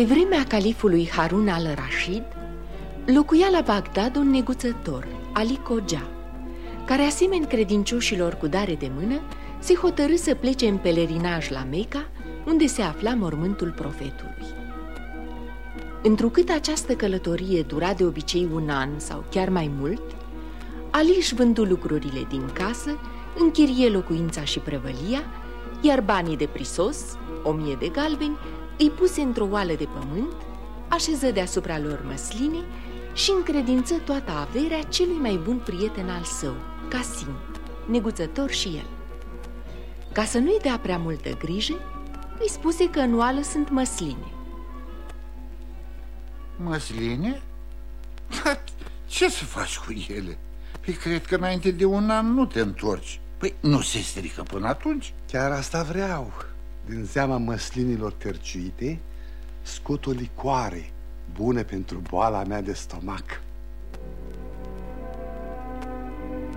Pe vremea califului Harun al-Rashid, locuia la Bagdad un neguțător, Ali Kogea, care, asemeni credincioșilor cu dare de mână, se hotărâ să plece în pelerinaj la Meca, unde se afla mormântul profetului. Întrucât această călătorie dura de obicei un an sau chiar mai mult, Ali își vându lucrurile din casă, închirie locuința și prăvălia, iar banii de prisos, o mie de galbeni, îi puse într-o oală de pământ, așeză deasupra lor măsline și încredință toată averea celui mai bun prieten al său, Casim, neguțător și el. Ca să nu-i dea prea multă grijă, îi spuse că în oală sunt măsline. Măsline? Ce să faci cu ele? Păi cred că înainte de un an nu te întorci Păi nu se strică până atunci? Chiar asta vreau Din seama măslinilor terciuite Scot o licoare Bună pentru boala mea de stomac.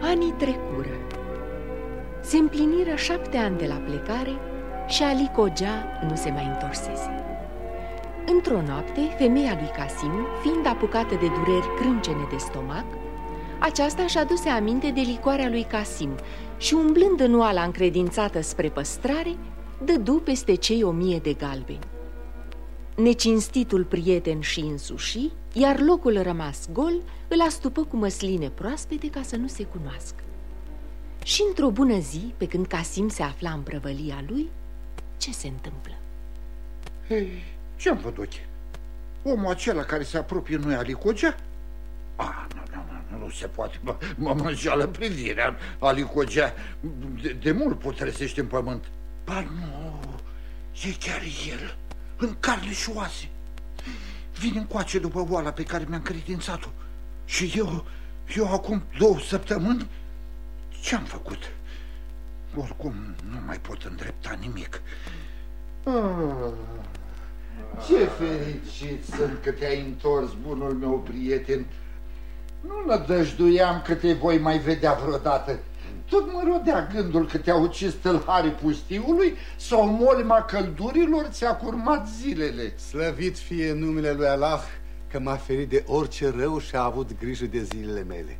Anii trecură. Se împliniră șapte ani de la plecare Și Ali Cogea nu se mai întorsese. Într-o noapte, femeia lui Casim, fiind apucată de dureri crâncene de stomac, aceasta și-a aduse aminte de licoarea lui Casim și, umblând în oala încredințată spre păstrare, dădu peste cei o mie de galbeni. Necinstitul prieten și însuși, iar locul rămas gol, îl astupă cu măsline proaspete ca să nu se cunoască. Și într-o bună zi, pe când Casim se afla în prăvălia lui, ce se întâmplă? Hei, ce-am văzut? Omul acela care se apropie noi Alicogea? Ah, nu, nu, nu, nu se poate, mă, mă înșală privirea Alicogea de, de mult putresește în pământ Ba nu, e chiar el, în carne și oase Vine încoace după oala pe care mi-am credințat-o Și eu, eu acum două săptămâni, ce-am făcut? Oricum nu mai pot îndrepta nimic ah. Ce fericit sunt că te-ai întors, bunul meu prieten. Nu nădăjduiam că te voi mai vedea vreodată. Tot mă rodea gândul că te-a ucis tâlharii pustiului sau molima căldurilor ți-a curmat zilele. Slăvit fie numele lui Allah că m-a ferit de orice rău și a avut grijă de zilele mele.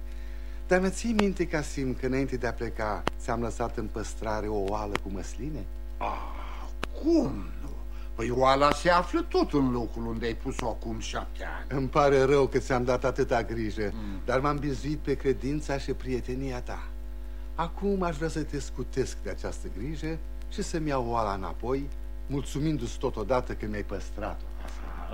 Dar mă ții minte, Casim, că înainte de a pleca ți-am lăsat în păstrare o oală cu măsline? Ah, cum Păi oala se află tot în locul unde ai pus-o acum șapte ani Îmi pare rău că ți-am dat atâta grijă mm. Dar m-am bizuit pe credința și prietenia ta Acum aș vrea să te scutesc de această grijă Și să-mi iau oala înapoi Mulțumindu-ți totodată că mi-ai păstrat-o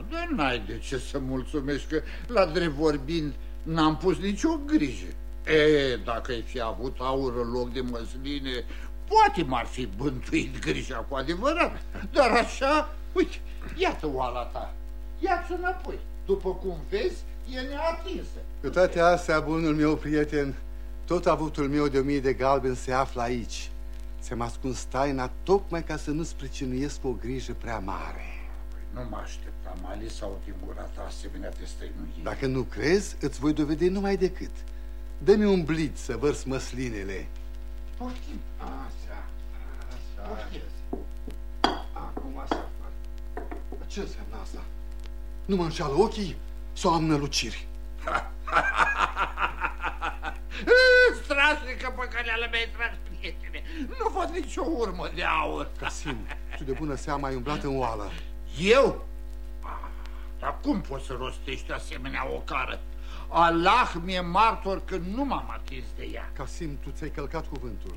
Dar n-ai de ce să mulțumești că, la drept vorbind, n-am pus nicio grijă E, dacă ai fi avut aur în loc de măsline, Poate m-ar fi bântuit grija cu adevărat, dar așa, uite, iată oala ta, ia-ți înapoi. După cum vezi, e neatinsă. Cu toate astea, bunul meu prieten, tot avutul meu de o mie de galben se află aici. Ți-am ascuns taina tocmai ca să nu-ți pricinuiesc o grijă prea mare. Păi nu mă așteptam, mai ales să aud din gura ta asemenea de stăinuire. Dacă nu crezi, îți voi dovedi numai decât. Dă-mi un blid să vărs măslinele. Poftim. Așa, așa, așa. Acum așa fac. Ce înseamnă asta? Nu mă înșală ochii sau am năluciri? Strașnică păcăleală mi-ai tras, prietene. Nu văd nicio urmă de aur. Casim, tu de bună seamă ai umblat în oală. Eu? Ah, dar cum poți să rostești asemenea ocară? Allah mi-e martor că nu m-am atins de ea. Casim, tu ți-ai călcat cuvântul.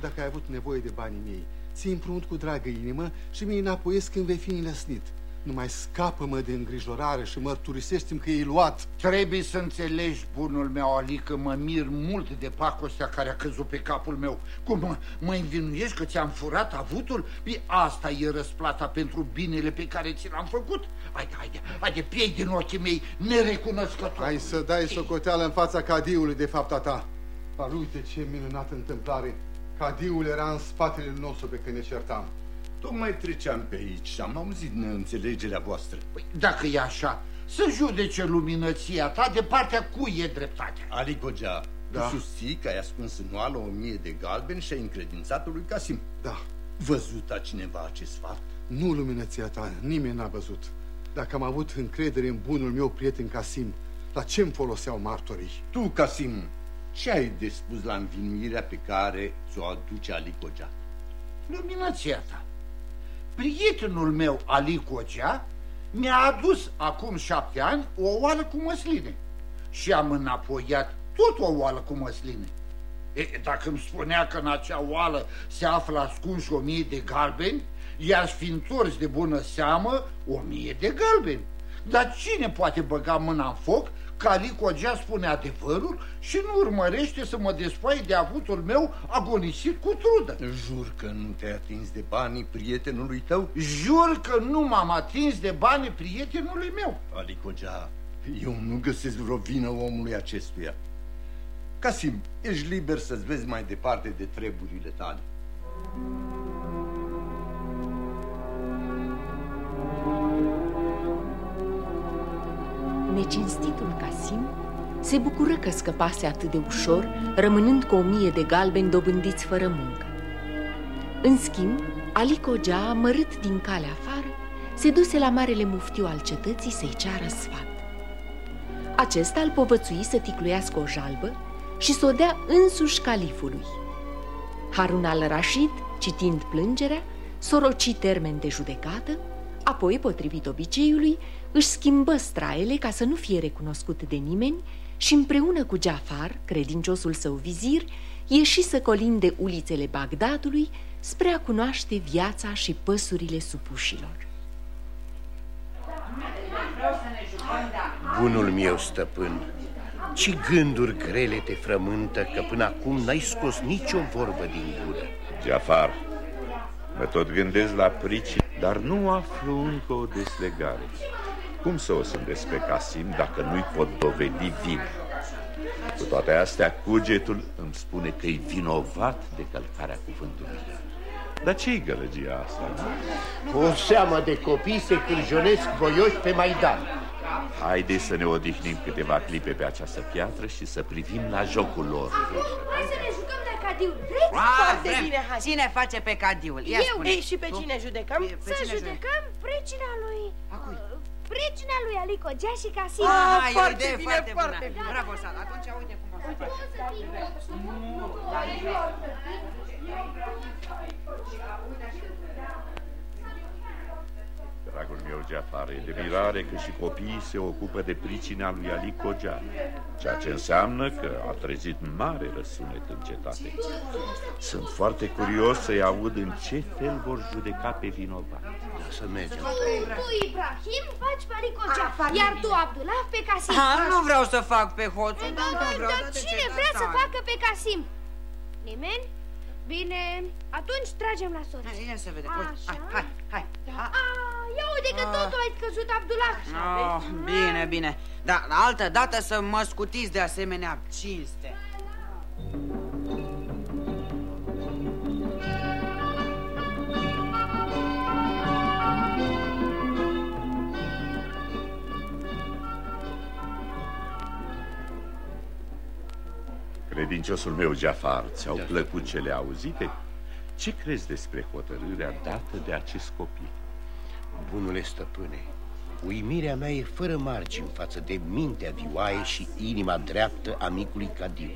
Dacă ai avut nevoie de banii mei, ți împrumut cu dragă inimă și mi-i înapoiesc când vei fi înlăsnit. Numai scapă-mă de îngrijorare și mărturisește-mi că e luat. Trebuie să înțelegi, bunul meu, Ali, că mă mir mult de pacostea care a căzut pe capul meu. Cum mă, mă învinuiești că ți-am furat avutul? Păi asta e răsplata pentru binele pe care ți l-am făcut. Haide, haide, haide, piei din ochii mei nerecunoscător. Hai să dai socoteală în fața cadiului de fapta ta. Dar uite ce minunată întâmplare. Cadiul era în spatele nostru pe când ne certam. Tocmai treceam pe aici și am auzit neînțelegerea voastră. Păi, dacă e așa, să judece luminăția ta de partea cui e dreptatea. Ali Gogea, da. tu susții că ai ascuns în oală o mie de galbeni și ai încredințat lui Casim. Da. Văzut a cineva acest fapt? Nu luminăția ta, nimeni n-a văzut. Dacă am avut încredere în bunul meu prieten Casim, la ce îmi foloseau martorii? Tu, Casim, ce ai de spus la învinuirea pe care ți-o aduce Ali Cogea? Luminația ta. Prietenul meu, Ali Cogea, mi-a adus acum șapte ani o oală cu măsline și am înapoiat tot o oală cu măsline. E, dacă îmi spunea că în acea oală se află ascunși o mie de galbeni, i-aș fi întors de bună seamă o mie de galbeni. Dar cine poate băga mâna în foc că Ali Cogea spune adevărul și nu urmărește să mă despoie de avutul meu agonisit cu trudă? Jur că nu te-ai atins de banii prietenului tău? Jur că nu m-am atins de banii prietenului meu. Ali Cogea, eu nu găsesc vreo vină omului acestuia. Casim, ești liber să-ți vezi mai departe de treburile tale. Necinstitul Casim se bucură că scăpase atât de ușor, rămânând cu o mie de galbeni dobândiți fără muncă. În schimb, Ali Cogea, mărât din calea afară, se duse la marele muftiu al cetății să-i ceară sfat. Acesta îl povățui să ticluiască o jalbă și să o dea însuși califului. Harun al-Rashid, citind plângerea, soroci termen de judecată, apoi, potrivit obiceiului, își schimbă straele ca să nu fie recunoscut de nimeni și împreună cu Jafar, credinciosul său vizir, ieși să colinde ulițele Bagdadului spre a cunoaște viața și păsurile supușilor. Bunul meu stăpân, ce gânduri grele te frământă că până acum n-ai scos nicio vorbă din gură. Jafar, mă tot gândesc la prici, dar nu aflu încă o deslegare. Cum să o sândesc pe Casim dacă nu-i pot dovedi vin? Cu toate astea, cugetul îmi spune că e vinovat de călcarea cuvântului. Dar ce-i gălăgia asta? O seamă de copii se cârjonesc voioși pe Maidan. Haide să ne odihnim câteva clipe pe această piatră și să privim la jocul lor. Hai să ne jucăm de cadiul. Vreți? Foarte bine, hai. Cine face pe cadiul? Ia Eu. spune. Ei, și pe cine judecăm? Pe- pe să cine judecăm precina lui... A cui? Uh, Precina lui Alico Gea și Casim. Ah, e o foarte idee bine, foarte bună. foarte bine. Bravo, Sara. Atunci uite cum o să faci. Dragul meu, Jafar, e de mirare că și copiii se ocupă de pricina lui Ali Cogea, ceea ce înseamnă că a trezit mare răsunet în cetate. Sunt foarte curios să-i aud în ce fel vor judeca pe vinovat. Da, să mergem. Tu, tu, Ibrahim, faci pe Alico Gea, iar tu, Abdullah, pe Casim. Ah, nu vreau să fac pe hoțul, Dar, dar nu vreau. dar de ce cine de vrea asta? să facă pe Casim? Nimeni? Bine, atunci tragem la sorți. Hai, Ia să vedem. Uite, Așa. Hai, hai, hai. A, ia uite că totul ai căzut, Abdullah. Oh, bine, bine. Da, la altă dată să mă scutiți de asemenea cinste. Credinciosul meu, Jafar, ți-au plăcut cele auzite? Ce crezi despre hotărârea dată de acest copil? Bunule stăpâne, uimirea mea e fără margini față de mintea vioaie și inima dreaptă a micului Cadiu.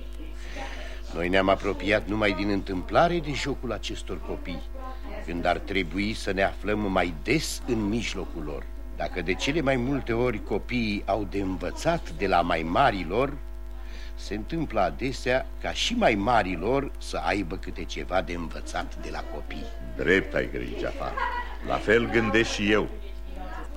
Noi ne-am apropiat numai din întâmplare de jocul acestor copii, când ar trebui să ne aflăm mai des în mijlocul lor. Dacă de cele mai multe ori copiii au de învățat de la mai marilor, se întâmplă adesea ca și mai marilor să aibă câte ceva de învățat de la copii. Drept ai griji, Jafar. La fel gândesc și eu.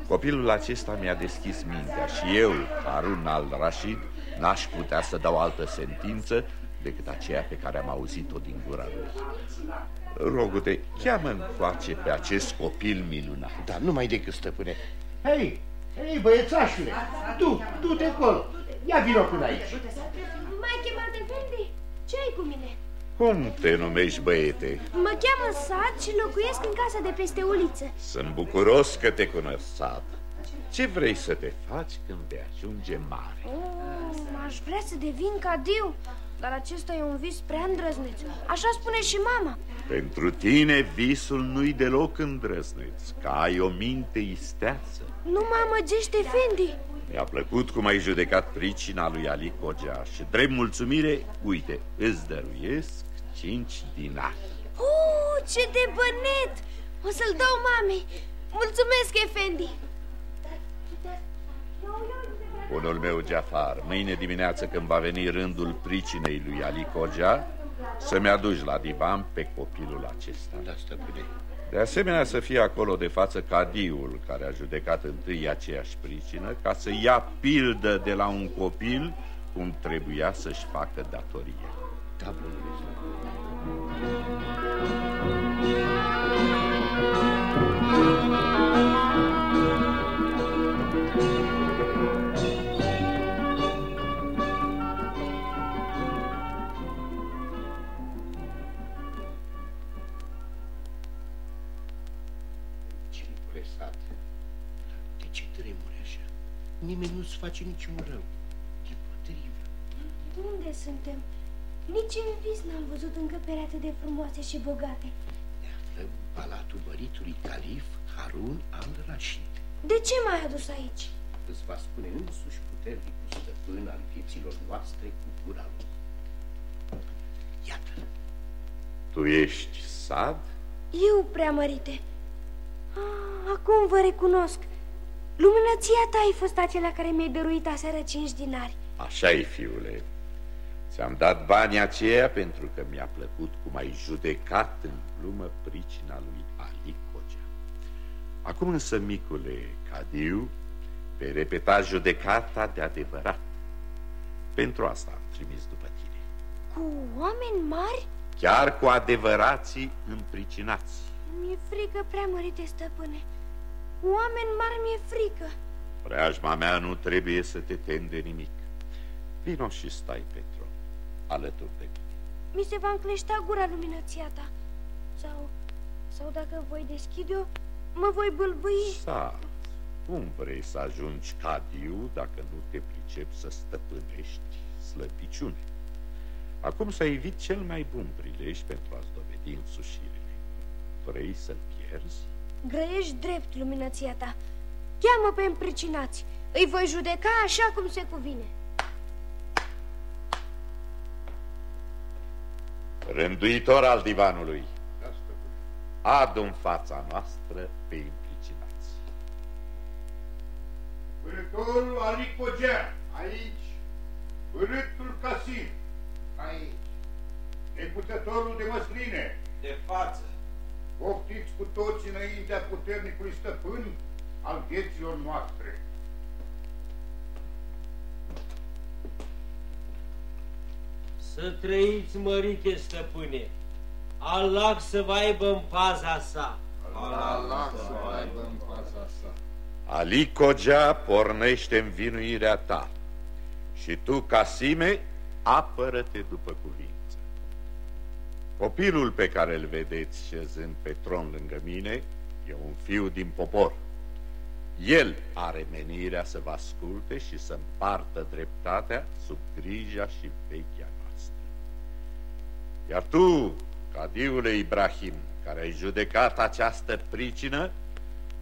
Copilul acesta mi-a deschis mintea și eu, Harun al Rashid, n-aș putea să dau altă sentință decât aceea pe care am auzit-o din gura lui. Rogu-te, cheamă încoace pe acest copil minunat. Dar numai decât, stăpâne. Hei, hei, băiețașule, tu, du-te acolo. Ia vino până aici. M-ai chemat Efendi? Ce ai cu mine? Cum te numești, băiete? Mă cheamă Sat și locuiesc în casa de peste uliță. Sunt bucuros că te cunosc, Sad. Ce vrei să te faci când vei ajunge mare? Oh, aș vrea să devin cadiu, dar acesta e un vis prea îndrăzneț. Așa spune și mama. Pentru tine visul nu-i deloc îndrăzneț, că ai o minte isteață. Nu mă amăgește, Fendi. Mi-a plăcut cum ai judecat pricina lui Ali Cogea și drept mulțumire, uite, îți dăruiesc cinci dinari. Uh, ce de bănet! O să-l dau mamei. Mulțumesc, Efendi. Bunul meu, Jafar, mâine dimineață când va veni rândul pricinei lui Ali Cogea, să-mi aduci la divan pe copilul acesta. Da, stăpâne. De asemenea să fie acolo de față cadiul care a judecat întâi aceeași pricină ca să ia pildă de la un copil cum trebuia să-și facă datorie. Da, bunule nimeni în vis n-am văzut încăpere atât de frumoase și bogate. Ne aflăm în palatul măritului calif Harun al-Rashid. De ce m-ai adus aici? Îți va spune însuși puternicul stăpân al vieților noastre cu gura lui. Iată. Tu ești Sad? Eu, preamărite. Ah, acum vă recunosc. Lumânăția ta ai fost acela care mi-ai dăruit aseară cinci dinari. așa e, fiule. Ți-am dat banii aceia pentru că mi-a plăcut cum ai judecat în glumă pricina lui Ali Cogea. Acum însă, micule Cadiu, vei repeta judecata de adevărat. Pentru asta am trimis după tine. Cu oameni mari? Chiar cu adevărații împricinați. Mi-e frică prea mărite, stăpâne. Oameni mari mi-e frică. Preajma mea nu trebuie să te temi de nimic. Vino și stai pe tron, alături de mine. Mi se va încleșta gura luminăția ta. Sau, sau dacă voi deschide-o, mă voi bâlbâi. Sa, cum vrei să ajungi cadiu dacă nu te pricepi să stăpânești slăbiciune? Acum să evit cel mai bun prilej pentru a-ți dovedi însușirile. Vrei să-l pierzi? Grăiești drept, luminăția ta. Cheamă pe împricinați. Îi voi judeca așa cum se cuvine. Rânduitor al divanului, adu în fața noastră pe implicinați. Vânătorul Ali Cogea, aici. Vânătul Casim, aici. Necuțătorul de măsline, de față. Poftiți cu toți înaintea puternicului stăpân al vieților noastre. Să trăiți, mărite stăpâne, Allah să vă aibă în paza sa. Allah să vă aibă în paza sa. Ali Cogea pornește învinuirea ta și tu, Casime, apără-te după cuvință. Copilul pe care îl vedeți șezând pe tron lângă mine e un fiu din popor. El are menirea să vă asculte și să împartă dreptatea sub grija și vechea noastră. Iar tu, cadiule Ibrahim, care ai judecat această pricină,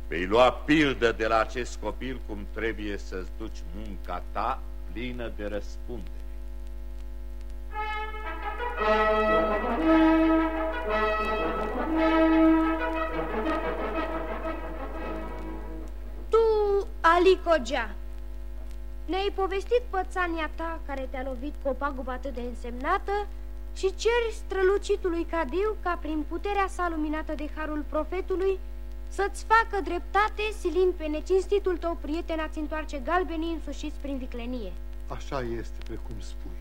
vei lua pildă de la acest copil cum trebuie să-ți duci munca ta plină de răspundere. Tu, Ali Cogea, ne-ai povestit pățania ta care te-a lovit cu o pagubă atât de însemnată și ceri strălucitului Cadiu ca prin puterea sa luminată de harul profetului să-ți facă dreptate silind pe necinstitul tău prieten a-ți întoarce galbenii însușiți prin viclenie. Așa este, precum spui.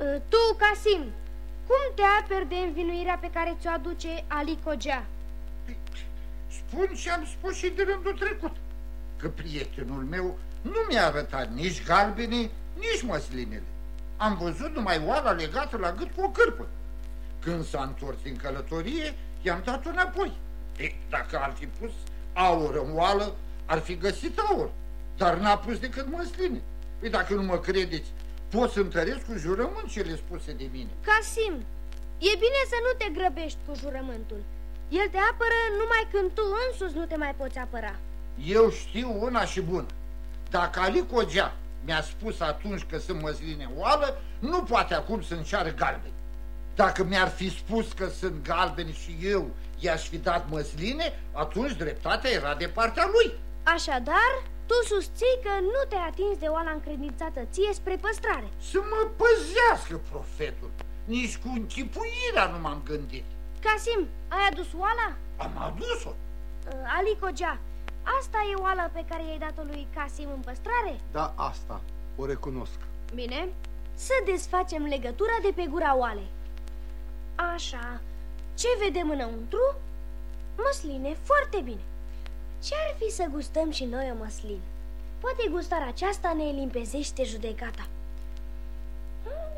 Ă, Tu, Casim, cum te aperi de învinuirea pe care ți-o aduce Ali Cogea? Spun ce am spus și de rândul trecut, că prietenul meu nu mi-a arătat nici galbene, nici măslinele. Am văzut numai oala legată la gât cu o cârpă. Când s-a întors din călătorie, i-am dat-o înapoi. E, dacă ar fi pus aur în oală, ar fi găsit aur, dar n-a pus decât măsline. Păi dacă nu mă credeți, pot să întăresc cu jurământ cele spuse de mine. Casim, e bine să nu te grăbești cu jurământul. El te apără numai când tu însuți nu te mai poți apăra. Eu știu una și bună. Dacă Ali Cogea mi-a spus atunci că sunt măsline oală, nu poate acum să înceară galbeni. Dacă mi-ar fi spus că sunt galbeni și eu i-aș fi dat măsline, atunci dreptatea era de partea lui. Așadar, tu susții că nu te-ai atins de oala încredințată ție spre păstrare. Să mă păzească profetul. Nici cu închipuirea nu m-am gândit. Casim, ai adus oala? Am adus-o. Uh, Ali Cogea, asta e oala pe care i-ai dat-o lui Casim în păstrare? Da, asta. O recunosc. Bine, să desfacem legătura de pe gura oalei. Așa, ce vedem înăuntru? Măsline, foarte bine. Ce-ar fi să gustăm și noi o măslină? Poate gustarea aceasta ne limpezește judecata.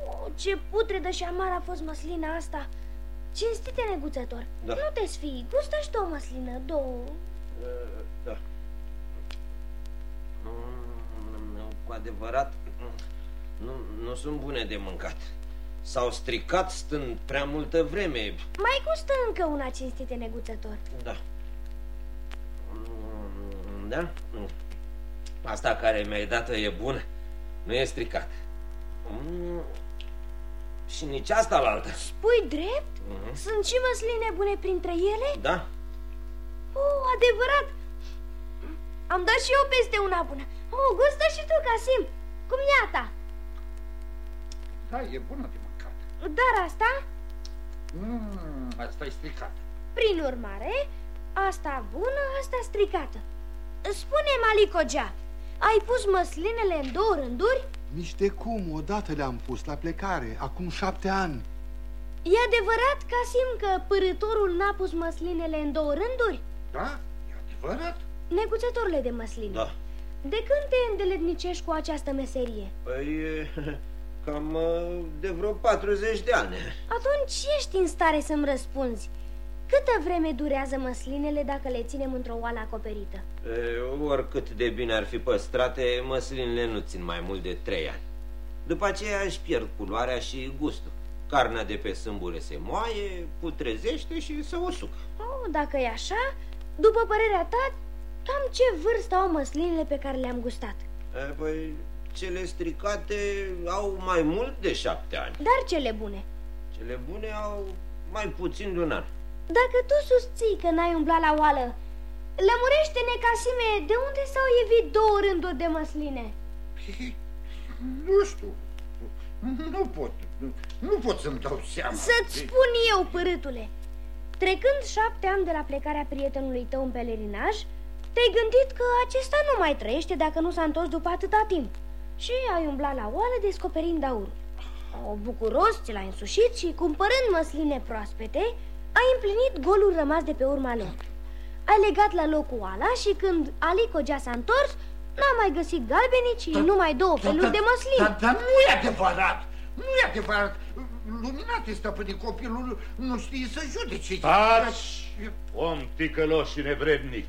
Oh, ce putredă și amară a fost măslina asta! Cinstite neguțător, Da. nu te sfii, gustă și tu o măslină, două. Da. Mm, Cu adevărat, nu, nu sunt bune de mâncat. S-au stricat stând prea multă vreme. Mai gustă încă una cinstite neguțător. Da. Mm, Da? Mm. Asta care mi-ai dat e bună. Nu e stricat. Mm, Și nici asta la altă. Spui drept? Mhm. Sunt și măsline bune printre ele? Da? Oh, adevărat! Am dat și eu peste una bună. Oh, gustă și tu, Casim. Cum e a ta? Da, e bună de mâncat. Dar asta, Mm, asta e stricat. prin urmare, asta bună, asta stricată. Spune, Malicogea, ai pus măslinele în două rânduri? Nici de cum, odată le-am pus la plecare, acum șapte ani. E adevărat, Casim, că părătorul n-a pus măslinele în două rânduri? Da, e adevărat. Neguțătorile de măsline. Da. De când te îndeletnicești cu această meserie? Păi, e, cam uh, de vreo 40 de ani. Atunci ești în stare să-mi răspunzi. Câtă vreme durează măslinele dacă le ținem într-o oală acoperită? E, oricât de bine ar fi păstrate, măslinile nu țin mai mult de 3 ani. După aceea își pierd culoarea și gustul. Carnea de pe sâmbure se moaie, putrezește și se usucă. Oh, dacă e așa, după părerea ta, cam ce vârstă au măslinele pe care le-am gustat? E, păi, cele stricate au mai mult de șapte ani. Dar cele bune. Cele bune au mai puțin de un an. Dacă tu susții că n-ai umblat la oală, lămurește-ne, Casime, de unde s-au evit două rânduri de măsline? Nu știu. Nu pot. Nu, nu pot să-mi dau seama. Să-ți spun eu, părâtule. Trecând șapte ani de la plecarea prietenului tău în pelerinaj, te-ai gândit că acesta nu mai trăiește dacă nu s-a întors după atâta timp. Și ai umblat la oală descoperind aurul. O, bucuros ți l-ai însușit și, cumpărând măsline proaspete, ai împlinit golul rămas de pe urma lor. Ai legat la loc oala și când Alico Gea s-a întors, n-a mai găsit galbenii, ci numai două feluri de măsline. Dar, dar nu e adevărat. Nu e adevărat. Luminate, stăpâne, copilul nu știe să judece. Taci, om ticălos și nevrednic!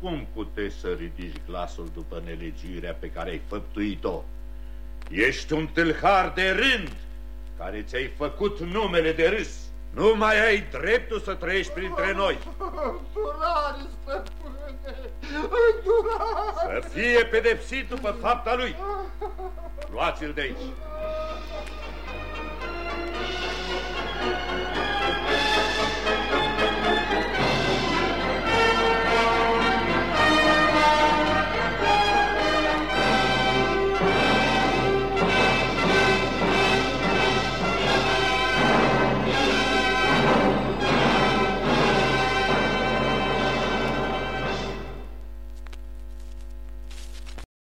Cum puteți să ridici glasul după nelegiuirea pe care ai făptuit-o? Ești un tâlhar de rând care ți-ai făcut numele de râs. Nu mai ai dreptul să trăiești printre noi. Îndurare, stăpâne, îndurare. Să fie pedepsit după fapta lui. Luați-l de aici. Thank you.